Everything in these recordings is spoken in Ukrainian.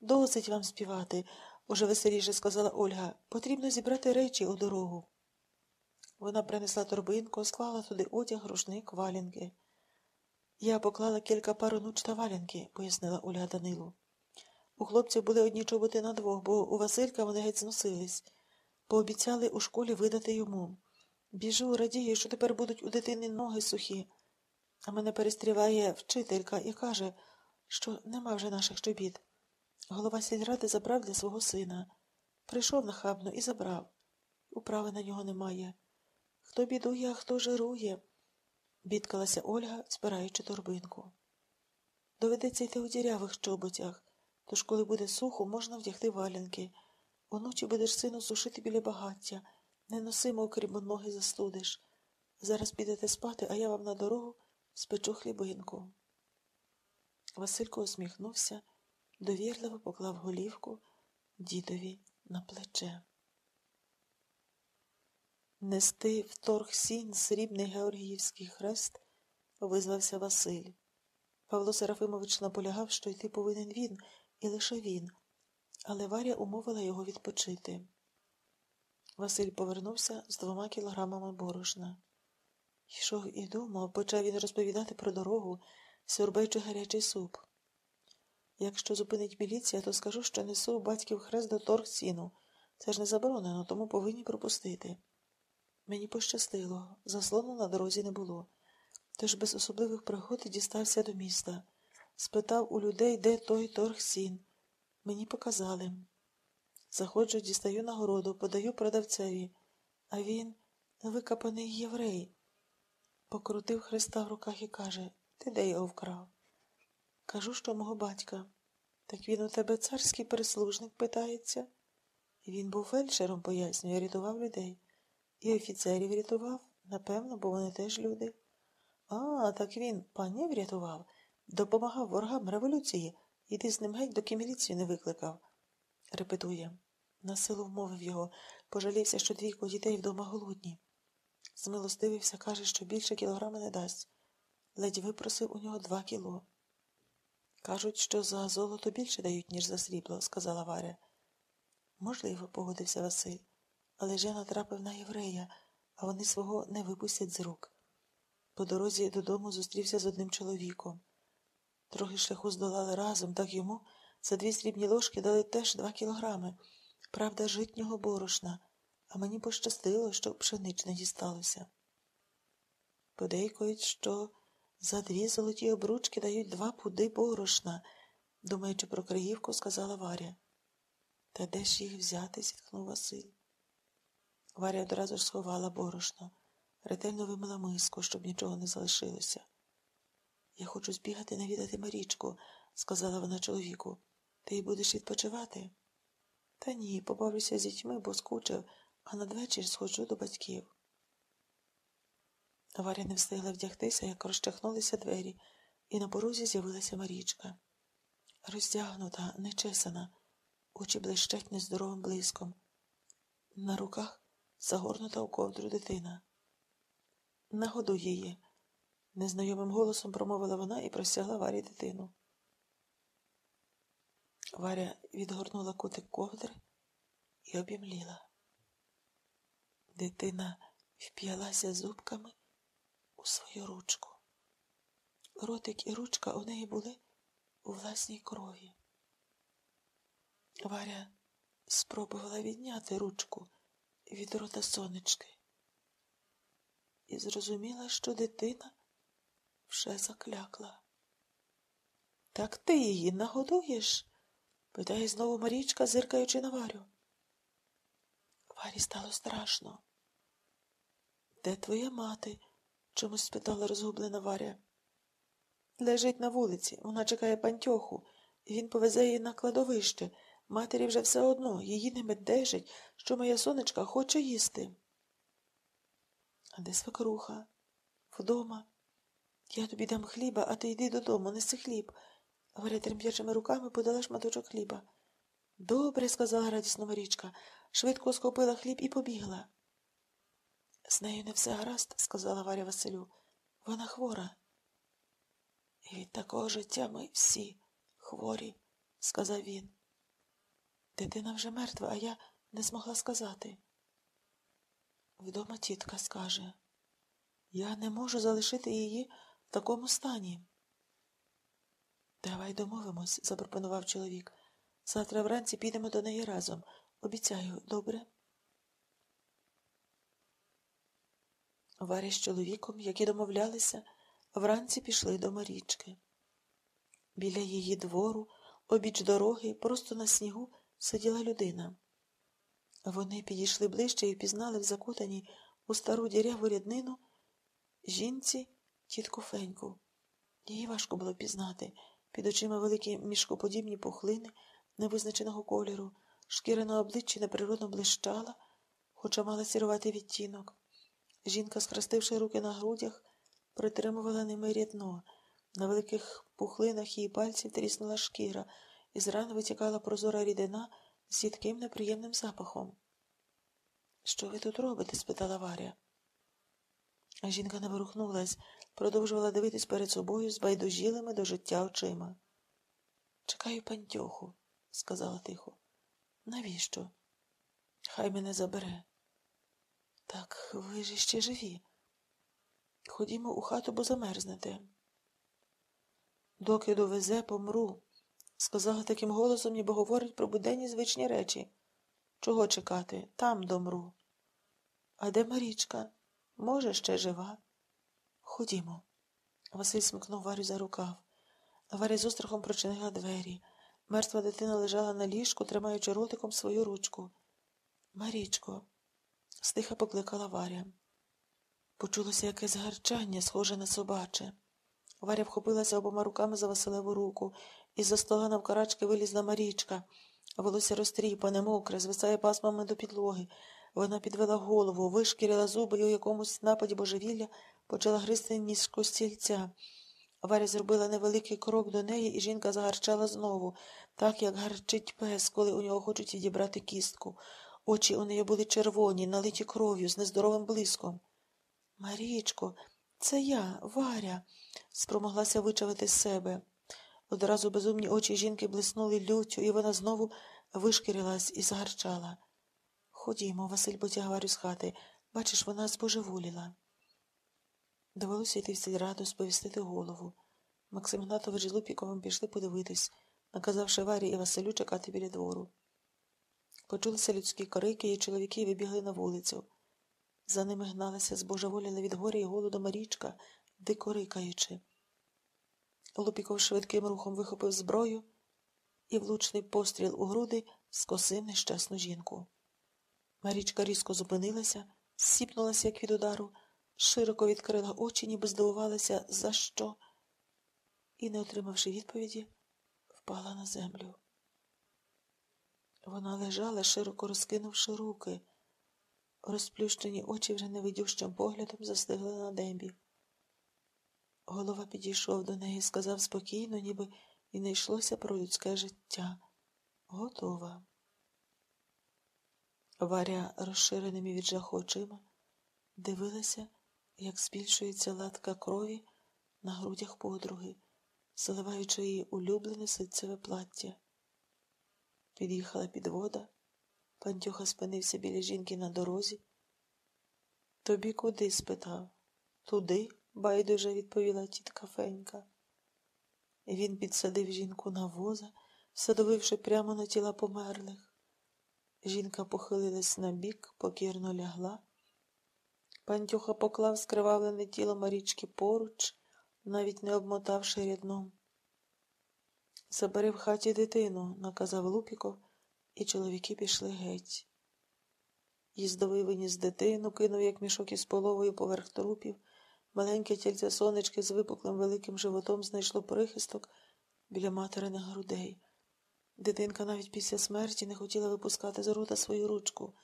Досить вам співати, уже веселіше сказала Ольга. Потрібно зібрати речі у дорогу. Вона принесла торбинку, склала туди одяг, рушник, валянки. Я поклала кілька пар онуч та валянки, пояснила Ольга Данилу. У хлопців були одні чоботи на двох, бо у Василька вони геть зносились. Пообіцяли у школі видати йому. Біжу, радію, що тепер будуть у дитини ноги сухі. А мене перестріває вчителька і каже, що нема вже наших чобіт. Голова сільради забрав для свого сина. Прийшов нахабно і забрав. Управи на нього немає. Хто бідує, а хто жирує, бідкалася Ольга, збираючи торбинку. Доведеться йти у дірявих чоботях, тож, коли буде сухо, можна вдягти валянки. Уночі будеш сину сушити біля багаття, не носи мокрі, бо ноги застудиш. Зараз підете спати, а я вам на дорогу спечу хлібинку. Василько усміхнувся, довірливо поклав голівку дідові на плече. Нести в торг сінь срібний Георгіївський хрест, визвався Василь. Павло Серафимович наполягав, що йти повинен він, і лише він, але Варя умовила його відпочити. Василь повернувся з двома кілограмами борошна. Йшов і думав, почав він розповідати про дорогу, сьорбаючи гарячий суп. Якщо зупинить міліція, то скажу, що несу батьків хрест до торг сіну. Це ж не заборонено, тому повинні пропустити. Мені пощастило, заслону на дорозі не було. Тож без особливих пригод дістався до міста. Спитав у людей, де той торг сін. Мені показали. Заходжу, дістаю нагороду, подаю продавцеві, а він викопаний єврей. Покрутив хреста в руках і каже Ти де його вкрав? Кажу, що мого батька. Так він у тебе царський прислужник питається. І він був фельдшером, пояснює, рятував людей. І офіцерів рятував, напевно, бо вони теж люди. А, так він панів рятував, допомагав ворогам революції, і ти з ним геть, доки міліцію не викликав. Репетує. На силу вмовив його, пожалівся, що двійко дітей вдома голодні. Змилостивився, каже, що більше кілограма не дасть. Ледь випросив у нього два кіло. Кажуть, що за золото більше дають, ніж за срібло, сказала Варя. Можливо, погодився Василь, але ж я натрапив на єврея, а вони свого не випустять з рук. По дорозі додому зустрівся з одним чоловіком. Трохи шляху здолали разом, так йому за дві срібні ложки дали теж два кілограми, правда, житнього борошна, а мені пощастило, що пшеничне дісталося. Подейкують, що за дві золоті обручки дають два пуди борошна, думаючи про Криївку, сказала Варя. Та де ж їх взяти? зітхнув Василь. Варя одразу ж сховала борошно, ретельно вимила миску, щоб нічого не залишилося. Я хочу збігати навідати Марічку, сказала вона чоловіку. Ти будеш відпочивати? Та ні, побавлюся з дітьми, бо скучив, а надвечір сходжу до батьків. Варя не встигла вдягтися, як розчахнулися двері, і на порозі з'явилася Марічка. Роздягнута, нечесана, очі блищать нездоровим блиском. На руках загорнута у ковдру дитина. Нагодуй її, незнайомим голосом промовила вона і простягла Варі дитину. Варя відгорнула кутик ковдри і обімліла. Дитина вп'ялася зубками свою ручку. Ротик і ручка у неї були у власній крові. Варя спробувала відняти ручку від рота сонечки і зрозуміла, що дитина вже заклякла. Так ти її нагодуєш? питає знову Марічка, зиркаючи на Варю. Варі стало страшно. Де твоя мати? Чомусь спитала розгублена Варя. Лежить на вулиці, вона чекає пантьоху, він повезе її на кладовище. Матері вже все одно, її не медежить, що моя сонечка хоче їсти. А де свекруха? Вдома. Я тобі дам хліба, а ти йди додому, неси хліб. Варя тремтячими руками подала шматочок хліба. Добре, сказала радісно Марічка, швидко схопила хліб і побігла. З нею не все гаразд, сказала Варя Василю. Вона хвора. І від такого життя ми всі хворі, сказав він. Дитина вже мертва, а я не змогла сказати. Вдома тітка скаже, я не можу залишити її в такому стані. Давай домовимось, запропонував чоловік. Завтра вранці підемо до неї разом. Обіцяю, добре? Варя з чоловіком, які домовлялися, вранці пішли до Марічки. Біля її двору, обіч дороги, просто на снігу сиділа людина. Вони підійшли ближче і впізнали в закутаній у стару діряву ряднину жінці тітку Феньку. Її важко було пізнати. Під очима великі мішкоподібні пухлини невизначеного кольору, шкіра на обличчі неприродно блищала, хоча мала сіруватий відтінок. Жінка, схрестивши руки на грудях, притримувала ними рядно. На великих пухлинах її пальців тріснула шкіра, і з ран витікала прозора рідина з їдким неприємним запахом. Що ви тут робите? спитала Варя. А жінка не ворухнулась, продовжувала дивитись перед собою з байдужілими до життя очима. Чекаю пантьоху, сказала тихо. Навіщо? Хай мене забере. Так ви ж іще живі. Ходімо у хату, бо замерзнете. Доки довезе, помру, сказала таким голосом, ніби говорить про буденні звичні речі. Чого чекати? Там домру. А де Марічка? Може, ще жива? Ходімо. Василь смикнув Варю за рукав. Варя з острахом прочинила двері. Мертва дитина лежала на ліжку, тримаючи ротиком свою ручку. Марічко, стиха покликала Варя. Почулося якесь гарчання, схоже на собаче. Варя вхопилася обома руками за Василеву руку, і за стола навкарачки вилізла Марічка. Волосся розтріпане, мокре, звисає пасмами до підлоги. Вона підвела голову, вишкірила зуби і у якомусь нападі божевілля почала гризти ніжку стільця. Варя зробила невеликий крок до неї, і жінка загарчала знову, так як гарчить пес, коли у нього хочуть відібрати кістку. Очі у неї були червоні, налиті кров'ю, з нездоровим блиском. Марічко, це я, Варя, спромоглася вичавити з себе. Одразу безумні очі жінки блиснули люттю, і вона знову вишкірилась і загарчала. Ходімо, Василь потяг Варю з хати. Бачиш, вона збожеволіла. Довелося йти в сільраду, сповістити голову. Максим Гнатович з Лупіковим пішли подивитись, наказавши Варі і Василю чекати біля двору. Почулися людські корики, і чоловіки вибігли на вулицю. За ними гналася збожеволіла від горя і голоду Марічка, дико рикаючи. Лупіков швидким рухом вихопив зброю і влучний постріл у груди скосив нещасну жінку. Марічка різко зупинилася, сіпнулася, як від удару, широко відкрила очі, ніби здивувалася, за що, і, не отримавши відповіді, впала на землю. Вона лежала, широко розкинувши руки. Розплющені очі вже невидющим поглядом застигли на дембі. Голова підійшов до неї і сказав спокійно, ніби і не йшлося про людське життя. Готова. Варя, розширеними від жаху очима, дивилася, як збільшується латка крові на грудях подруги, заливаючи її улюблене ситцеве плаття. Під'їхала підвода, пантюха спинився біля жінки на дорозі. Тобі куди? спитав. Туди, байдуже відповіла тітка Фенька. Він підсадив жінку на воза, садовивши прямо на тіла померлих. Жінка похилилась на бік, покірно лягла. Пантюха поклав скривавлене тіло Марічки поруч, навіть не обмотавши рядном. Забери в хаті дитину, наказав Лупіков, і чоловіки пішли геть. Їздовий виніс дитину, кинув, як мішок із половою поверх трупів. Маленьке тільце сонечки з випуклим великим животом знайшло прихисток біля материних грудей. Дитинка навіть після смерті не хотіла випускати з рота свою ручку,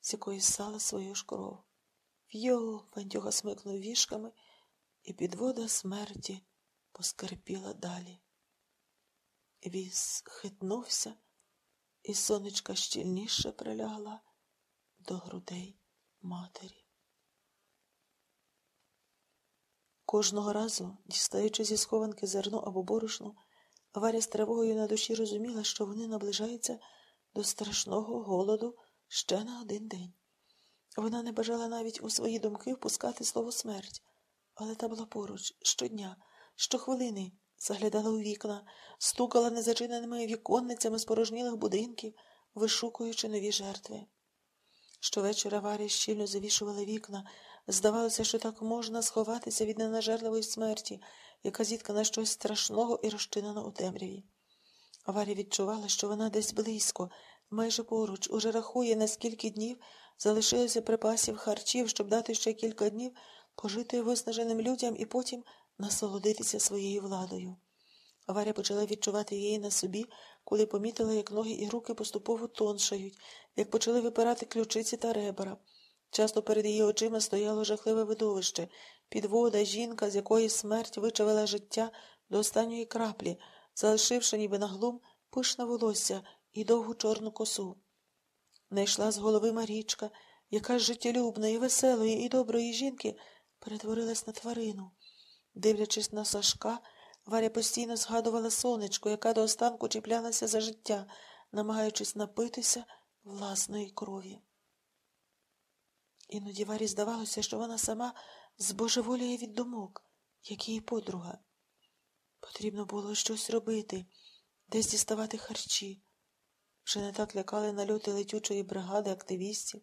з якої ссала свою ж кров. В'йо, пантюха смикнув вішками, і підвода смерті поскрипіла далі. Віз хитнувся, і сонечка щільніше прилягла до грудей матері. Кожного разу, дістаючи зі схованки зерно або борошно, Варя з тривогою на душі розуміла, що вони наближаються до страшного голоду ще на один день. Вона не бажала навіть у свої думки впускати слово смерть, але та була поруч щодня, щохвилини заглядала у вікна, стукала незачиненими віконницями спорожнілих будинків, вишукуючи нові жертви. Щовечора Варя щільно завішувала вікна. Здавалося, що так можна сховатися від ненажерливої смерті, яка зіткана щось страшного і розчинена у темряві. Варя відчувала, що вона десь близько, майже поруч, уже рахує, на скільки днів залишилося припасів харчів, щоб дати ще кілька днів пожити виснаженим людям і потім насолодитися своєю владою. Варя почала відчувати її на собі, коли помітила, як ноги і руки поступово тоншають, як почали випирати ключиці та ребра. Часто перед її очима стояло жахливе видовище, підвода, жінка, з якої смерть вичавила життя до останньої краплі, залишивши ніби на глум пишне волосся і довгу чорну косу. Не йшла з голови Марічка, яка з життєлюбної, веселої і доброї жінки перетворилась на тварину. Дивлячись на Сашка, Варя постійно згадувала сонечко, яка до останку чіплялася за життя, намагаючись напитися власної крові. Іноді Варі здавалося, що вона сама збожеволіє від думок, як її подруга. Потрібно було щось робити, десь діставати харчі. Вже не так лякали нальоти летючої бригади активістів.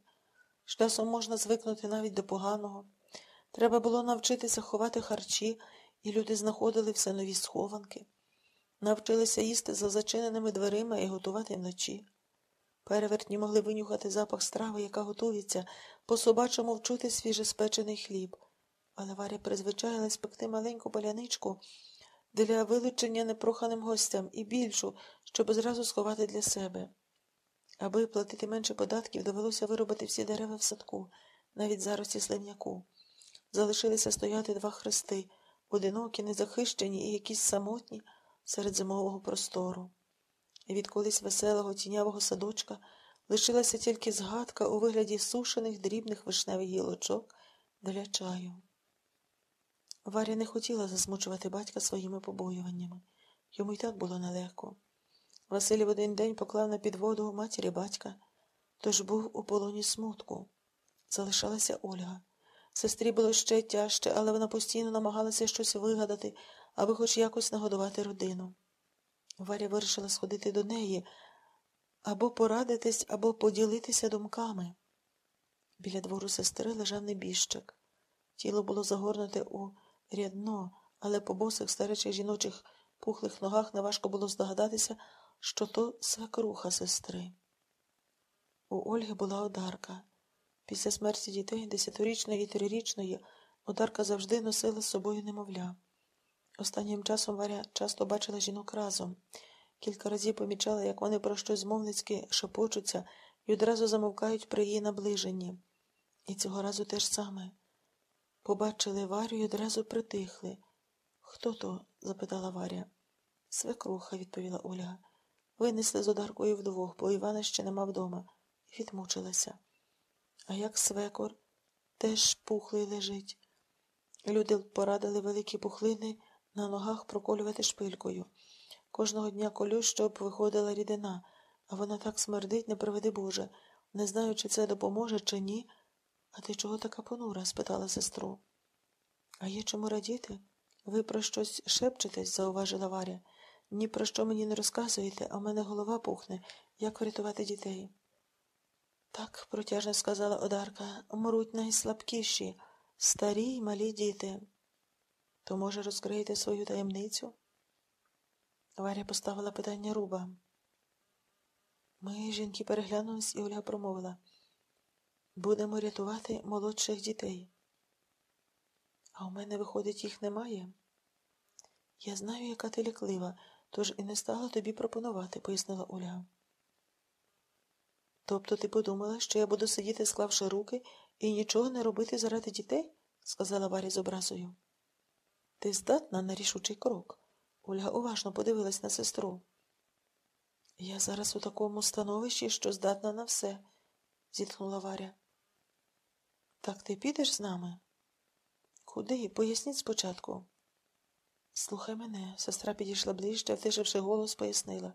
З часом можна звикнути навіть до поганого. Треба було навчитися ховати харчі, і люди знаходили все нові схованки. Навчилися їсти за зачиненими дверима і готувати вночі. Перевертні могли винюхати запах страви, яка готується, по собачому вчути свіжеспечений хліб. Але Варя призвичаїлась пекти маленьку поляничку для вилучення непроханим гостям і більшу, щоб зразу сховати для себе. Аби платити менше податків, довелося виробити всі дерева в садку, навіть зарості сливняку. Залишилися стояти два хрести, одинокі, незахищені і якісь самотні серед зимового простору. І від колись веселого тінявого садочка лишилася тільки згадка у вигляді сушених дрібних вишневих гілочок для чаю. Варя не хотіла засмучувати батька своїми побоюваннями. Йому й так було нелегко. Василь в один день поклав на підводу матері батька, тож був у полоні смутку. Залишалася Ольга. Сестрі було ще тяжче, але вона постійно намагалася щось вигадати, аби хоч якось нагодувати родину. Варя вирішила сходити до неї або порадитись, або поділитися думками. Біля двору сестри лежав небіжчик. Тіло було загорнуте у рядно, але по босих старечих жіночих пухлих ногах неважко було здогадатися, що то свекруха сестри. У Ольги була одарка. Після смерті дітей десятирічної і трирічної одарка завжди носила з собою немовля. Останнім часом Варя часто бачила жінок разом. Кілька разів помічала, як вони про щось змовницьки шепочуться і одразу замовкають при її наближенні. І цього разу те ж саме. Побачили Варю і одразу притихли. Хто то? запитала Варя. Свекруха, відповіла Ольга. Винесли з одаркою вдвох, бо Івана ще нема вдома, і відмучилася. А як свекор теж пухлий лежить. Люди порадили великі пухлини на ногах проколювати шпилькою. Кожного дня колю, щоб виходила рідина, а вона так смердить, не приведи Боже. Не знаю, чи це допоможе, чи ні. А ти чого така понура? спитала сестру. А є чому радіти? Ви про щось шепчетесь, зауважила Варя. Ні про що мені не розказуєте, а в мене голова пухне, як врятувати дітей. Так, протяжно сказала Одарка, мруть найслабкіші, старі й малі діти. То, може, розкриєте свою таємницю? Варя поставила питання руба. Ми, жінки, переглянулись, і Ольга промовила будемо рятувати молодших дітей. А у мене, виходить, їх немає. Я знаю, яка ти ліклива, тож і не стала тобі пропонувати, пояснила Ольга. Тобто ти подумала, що я буду сидіти, склавши руки, і нічого не робити заради дітей? сказала Варя з образою. Ти здатна на рішучий крок. Ольга уважно подивилась на сестру. Я зараз у такому становищі, що здатна на все, зітхнула Варя. Так ти підеш з нами? Куди? Поясніть спочатку. Слухай мене, сестра підійшла ближче, втишивши голос, пояснила.